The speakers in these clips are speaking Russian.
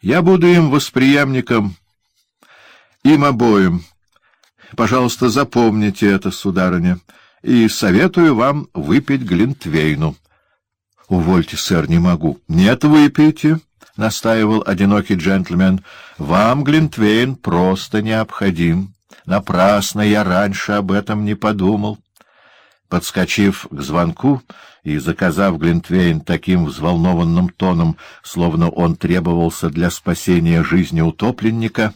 Я буду им восприемником, им обоим. Пожалуйста, запомните это, сударыня, и советую вам выпить глинтвейну. — Увольте, сэр, не могу. — Нет, выпейте, — настаивал одинокий джентльмен. — Вам глинтвейн просто необходим. Напрасно я раньше об этом не подумал. Подскочив к звонку и заказав Глинтвейн таким взволнованным тоном, словно он требовался для спасения жизни утопленника,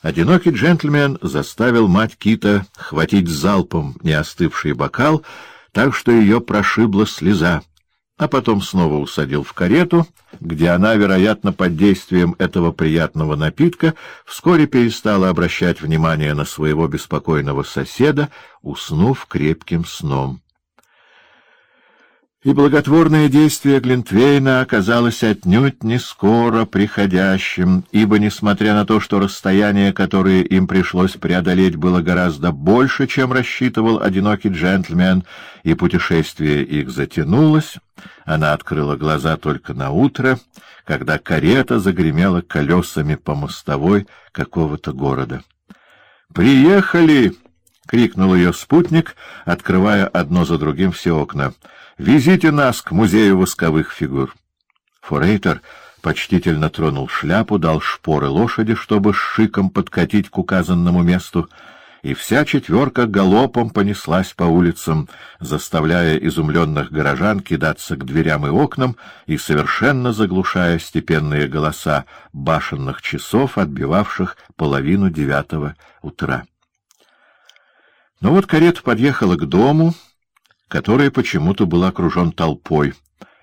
одинокий джентльмен заставил мать Кита хватить залпом неостывший бокал, так что ее прошибла слеза а потом снова усадил в карету, где она, вероятно, под действием этого приятного напитка, вскоре перестала обращать внимание на своего беспокойного соседа, уснув крепким сном. И благотворное действие Глинтвейна оказалось отнюдь не скоро приходящим, ибо, несмотря на то, что расстояние, которое им пришлось преодолеть, было гораздо больше, чем рассчитывал одинокий джентльмен, и путешествие их затянулось, она открыла глаза только на утро, когда карета загремела колесами по мостовой какого-то города. «Приехали!» — крикнул ее спутник, открывая одно за другим все окна. Везите нас к музею восковых фигур. Форейтер почтительно тронул шляпу, дал шпоры лошади, чтобы с шиком подкатить к указанному месту, и вся четверка галопом понеслась по улицам, заставляя изумленных горожан кидаться к дверям и окнам и совершенно заглушая степенные голоса башенных часов, отбивавших половину девятого утра. Но вот карета подъехала к дому, который почему-то был окружен толпой,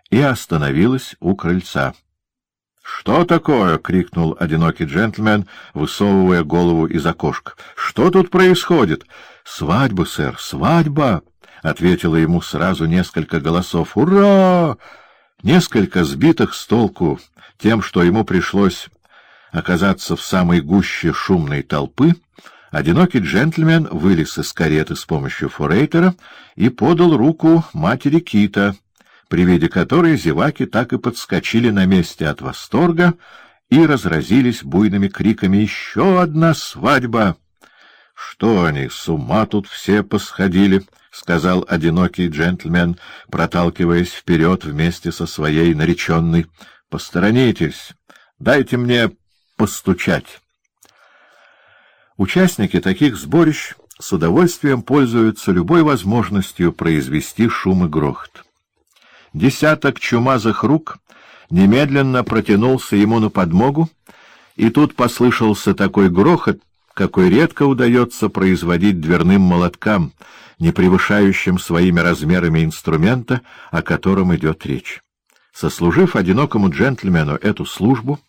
и остановилась у крыльца. — Что такое? — крикнул одинокий джентльмен, высовывая голову из окошка. — Что тут происходит? — Свадьба, сэр, свадьба! — ответило ему сразу несколько голосов. — Ура! Несколько сбитых с толку тем, что ему пришлось оказаться в самой гуще шумной толпы, Одинокий джентльмен вылез из кареты с помощью форейтера и подал руку матери Кита, при виде которой зеваки так и подскочили на месте от восторга и разразились буйными криками «Еще одна свадьба!» «Что они, с ума тут все посходили?» — сказал одинокий джентльмен, проталкиваясь вперед вместе со своей нареченной. «Посторонитесь, дайте мне постучать». Участники таких сборищ с удовольствием пользуются любой возможностью произвести шум и грохот. Десяток чумазых рук немедленно протянулся ему на подмогу, и тут послышался такой грохот, какой редко удается производить дверным молоткам, не превышающим своими размерами инструмента, о котором идет речь. Сослужив одинокому джентльмену эту службу,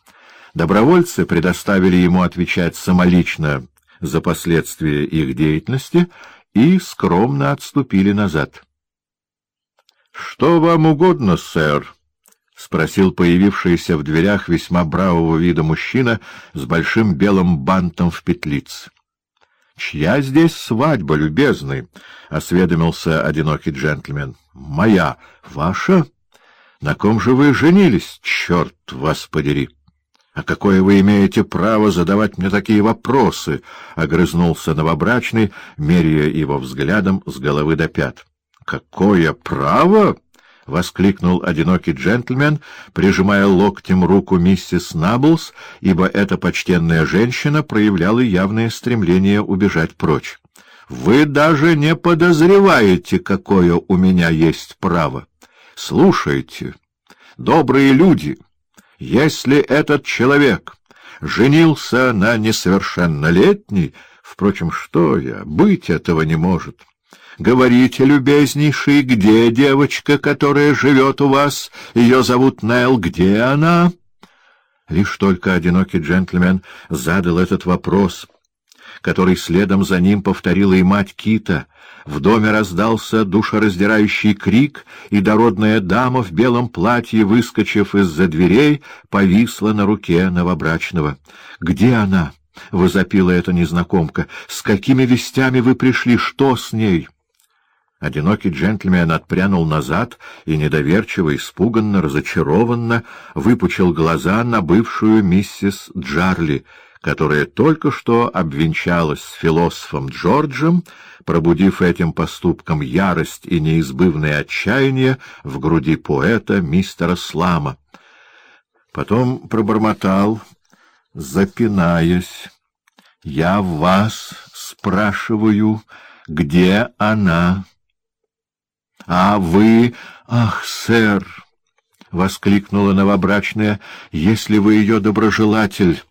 добровольцы предоставили ему отвечать самолично за последствия их деятельности и скромно отступили назад. — Что вам угодно, сэр? — спросил появившийся в дверях весьма бравого вида мужчина с большим белым бантом в петлице. — Чья здесь свадьба, любезный? — осведомился одинокий джентльмен. — Моя. Ваша? На ком же вы женились, черт вас подери? — «А какое вы имеете право задавать мне такие вопросы?» — огрызнулся новобрачный, меряя его взглядом с головы до пят. «Какое право?» — воскликнул одинокий джентльмен, прижимая локтем руку миссис Наблс, ибо эта почтенная женщина проявляла явное стремление убежать прочь. «Вы даже не подозреваете, какое у меня есть право. Слушайте, добрые люди!» Если этот человек женился на несовершеннолетней, впрочем, что я, быть этого не может. Говорите, любезнейший, где девочка, которая живет у вас? Ее зовут Нелл, где она? Лишь только одинокий джентльмен задал этот вопрос, который следом за ним повторила и мать Кита. В доме раздался душераздирающий крик, и дородная дама в белом платье, выскочив из-за дверей, повисла на руке новобрачного. — Где она? — возопила эта незнакомка. — С какими вестями вы пришли? Что с ней? Одинокий джентльмен отпрянул назад и недоверчиво, испуганно, разочарованно выпучил глаза на бывшую миссис Джарли, которая только что обвенчалась с философом Джорджем, пробудив этим поступком ярость и неизбывное отчаяние в груди поэта мистера Слама. Потом пробормотал, запинаясь, «Я вас спрашиваю, где она?» — А вы... Ах, сэр! — воскликнула новобрачная. — Если вы ее доброжелатель,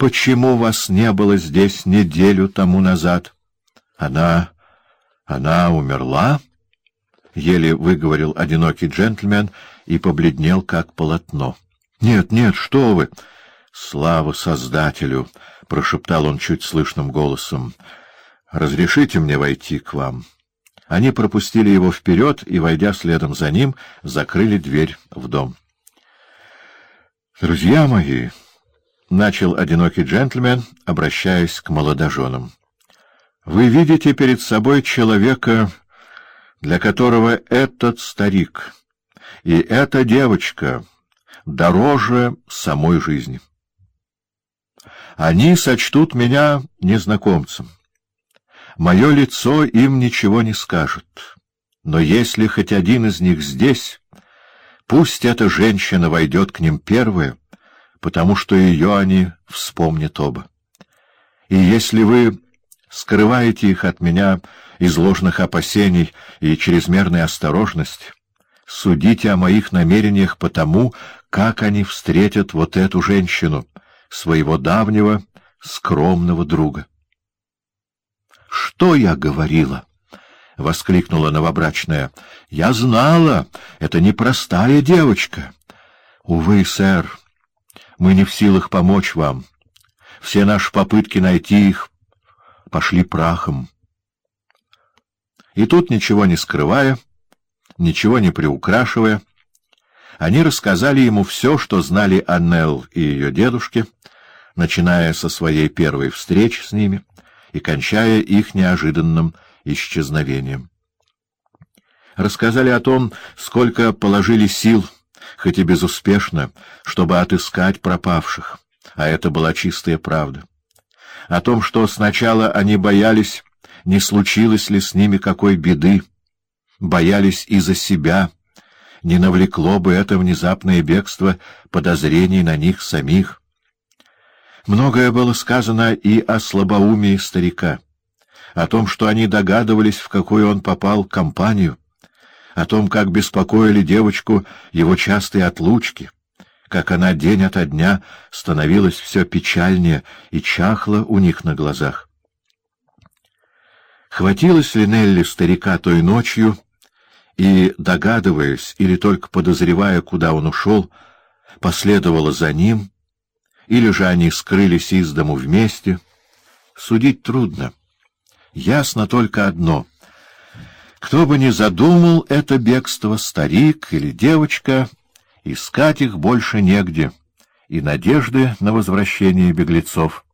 почему вас не было здесь неделю тому назад? — Она... она умерла? — еле выговорил одинокий джентльмен и побледнел, как полотно. — Нет, нет, что вы! — Слава Создателю! — прошептал он чуть слышным голосом. — Разрешите мне войти к вам? — они пропустили его вперед и, войдя следом за ним, закрыли дверь в дом. «Друзья мои!» — начал одинокий джентльмен, обращаясь к молодоженам. «Вы видите перед собой человека, для которого этот старик и эта девочка дороже самой жизни. Они сочтут меня незнакомцем» Мое лицо им ничего не скажет. Но если хоть один из них здесь, пусть эта женщина войдет к ним первая, потому что ее они вспомнят оба. И если вы скрываете их от меня из ложных опасений и чрезмерной осторожности, судите о моих намерениях по тому, как они встретят вот эту женщину, своего давнего скромного друга. Что я говорила? — воскликнула новобрачная. — Я знала, это непростая девочка. Увы, сэр, мы не в силах помочь вам. Все наши попытки найти их пошли прахом. И тут, ничего не скрывая, ничего не приукрашивая, они рассказали ему все, что знали Нелл и ее дедушке, начиная со своей первой встречи с ними — и кончая их неожиданным исчезновением. Рассказали о том, сколько положили сил, хоть и безуспешно, чтобы отыскать пропавших, а это была чистая правда. О том, что сначала они боялись, не случилось ли с ними какой беды, боялись и за себя, не навлекло бы это внезапное бегство подозрений на них самих. Многое было сказано и о слабоумии старика, о том, что они догадывались, в какую он попал компанию, о том, как беспокоили девочку его частые отлучки, как она день ото дня становилась все печальнее и чахла у них на глазах. Хватилась ли Нелли старика той ночью, и, догадываясь или только подозревая, куда он ушел, последовала за ним — или же они скрылись из дому вместе. Судить трудно. Ясно только одно. Кто бы ни задумал это бегство, старик или девочка, искать их больше негде, и надежды на возвращение беглецов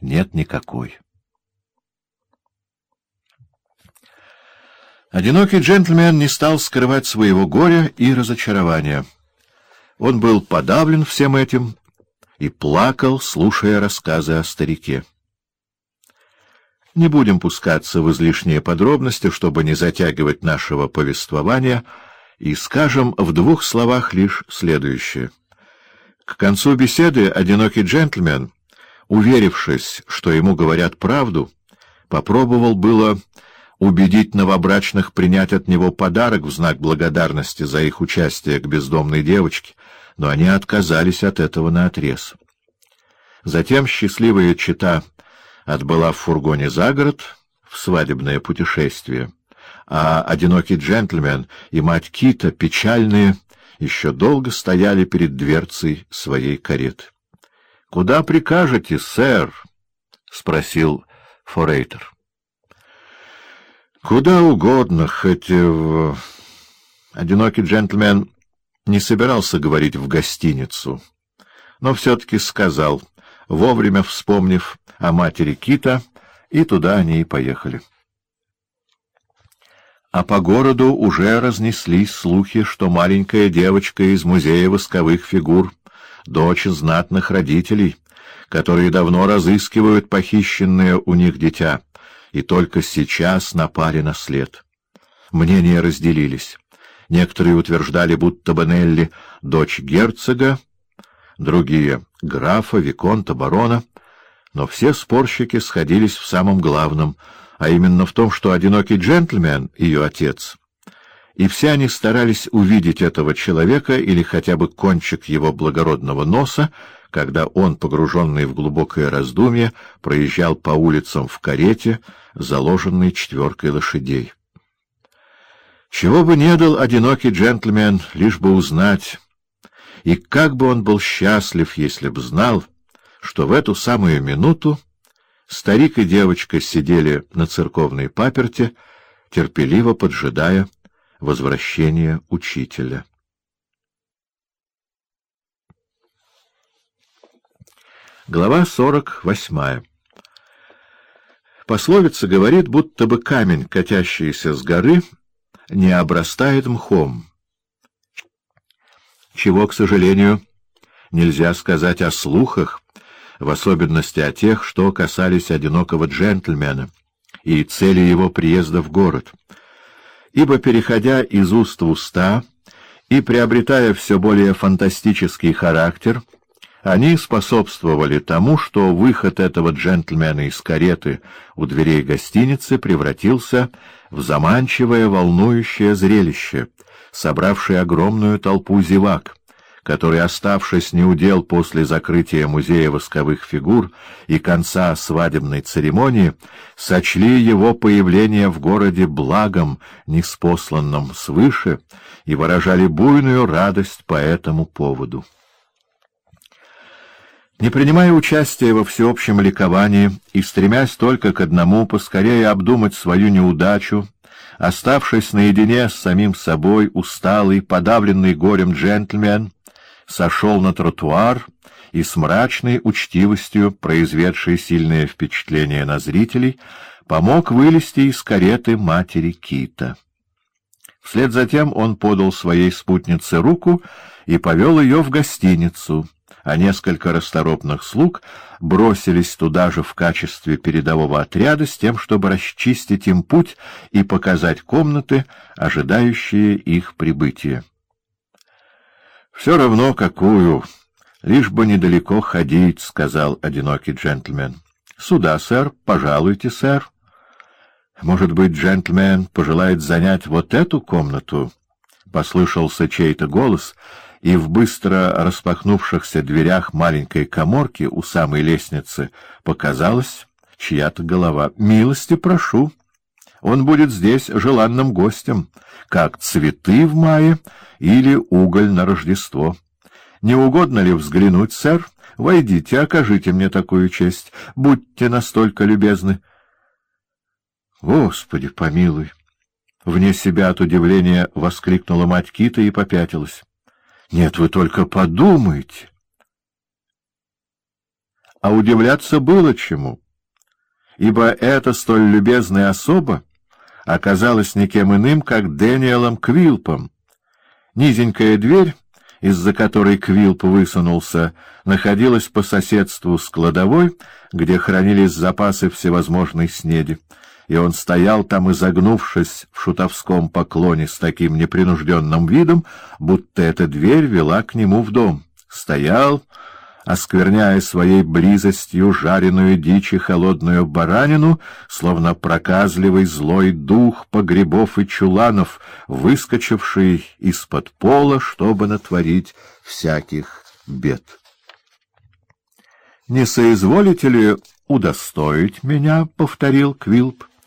нет никакой. Одинокий джентльмен не стал скрывать своего горя и разочарования. Он был подавлен всем этим и плакал, слушая рассказы о старике. Не будем пускаться в излишние подробности, чтобы не затягивать нашего повествования, и скажем в двух словах лишь следующее. К концу беседы одинокий джентльмен, уверившись, что ему говорят правду, попробовал было убедить новобрачных принять от него подарок в знак благодарности за их участие к бездомной девочке, но они отказались от этого наотрез. Затем счастливая чита отбыла в фургоне за город в свадебное путешествие, а одинокий джентльмен и мать Кита, печальные, еще долго стояли перед дверцей своей кареты. — Куда прикажете, сэр? — спросил Форейтер. — Куда угодно, хоть в... Одинокий джентльмен не собирался говорить в гостиницу, но все-таки сказал, вовремя вспомнив о матери Кита, и туда они и поехали. а по городу уже разнеслись слухи, что маленькая девочка из музея восковых фигур — дочь знатных родителей, которые давно разыскивают похищенное у них дитя, и только сейчас напали на след. Мнения разделились. Некоторые утверждали, будто Бенелли — дочь герцога, другие — графа, виконта, барона, но все спорщики сходились в самом главном, а именно в том, что одинокий джентльмен — ее отец. И все они старались увидеть этого человека или хотя бы кончик его благородного носа, когда он, погруженный в глубокое раздумье, проезжал по улицам в карете, заложенной четверкой лошадей. Чего бы не дал одинокий джентльмен, лишь бы узнать, и как бы он был счастлив, если б знал, что в эту самую минуту старик и девочка сидели на церковной паперте, терпеливо поджидая возвращения учителя. Глава сорок восьмая Пословица говорит, будто бы камень, катящийся с горы, не обрастает мхом. Чего, к сожалению, нельзя сказать о слухах, в особенности о тех, что касались одинокого джентльмена и цели его приезда в город. Ибо, переходя из уст в уста и приобретая все более фантастический характер, они способствовали тому, что выход этого джентльмена из кареты у дверей гостиницы превратился в заманчивое волнующее зрелище, собравшее огромную толпу зевак, который, оставшись неудел после закрытия музея восковых фигур и конца свадебной церемонии, сочли его появление в городе благом, неспосланным свыше, и выражали буйную радость по этому поводу. Не принимая участия во всеобщем ликовании и стремясь только к одному поскорее обдумать свою неудачу, оставшись наедине с самим собой, усталый, подавленный горем джентльмен, сошел на тротуар и с мрачной учтивостью, произведшей сильное впечатление на зрителей, помог вылезти из кареты матери Кита. Вслед за тем он подал своей спутнице руку и повел ее в гостиницу — а несколько расторопных слуг бросились туда же в качестве передового отряда с тем, чтобы расчистить им путь и показать комнаты, ожидающие их прибытия. — Все равно какую, лишь бы недалеко ходить, — сказал одинокий джентльмен. — Сюда, сэр, пожалуйте, сэр. — Может быть, джентльмен пожелает занять вот эту комнату? — послышался чей-то голос — и в быстро распахнувшихся дверях маленькой коморки у самой лестницы показалась чья-то голова. «Милости прошу! Он будет здесь желанным гостем, как цветы в мае или уголь на Рождество. Не угодно ли взглянуть, сэр? Войдите, окажите мне такую честь. Будьте настолько любезны». «Господи, помилуй!» Вне себя от удивления воскликнула мать Кита и попятилась. Нет, вы только подумайте. А удивляться было чему, ибо эта столь любезная особа оказалась никем иным, как Дэниелом Квилпом. Низенькая дверь, из-за которой Квилп высунулся, находилась по соседству с кладовой, где хранились запасы всевозможной снеди и он стоял там, изогнувшись в шутовском поклоне с таким непринужденным видом, будто эта дверь вела к нему в дом. Стоял, оскверняя своей близостью жареную дичь и холодную баранину, словно проказливый злой дух погребов и чуланов, выскочивший из-под пола, чтобы натворить всяких бед. — Не соизволите ли удостоить меня? — повторил Квилп. —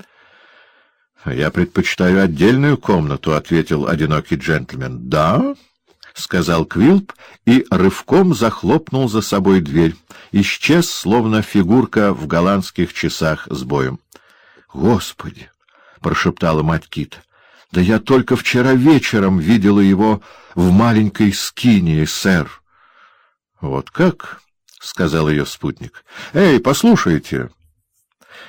Я предпочитаю отдельную комнату, — ответил одинокий джентльмен. — Да? — сказал Квилп и рывком захлопнул за собой дверь. Исчез, словно фигурка в голландских часах с боем. — Господи! — прошептала мать Кит. — Да я только вчера вечером видела его в маленькой скинии, сэр. — Вот как? — сказал ее спутник. — Эй, послушайте! —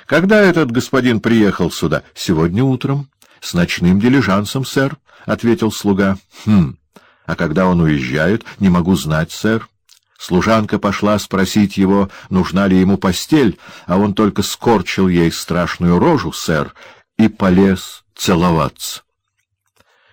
Когда этот господин приехал сюда? — Сегодня утром. — С ночным дилижансом, сэр, — ответил слуга. — Хм. А когда он уезжает? — Не могу знать, сэр. Служанка пошла спросить его, нужна ли ему постель, а он только скорчил ей страшную рожу, сэр, и полез целоваться.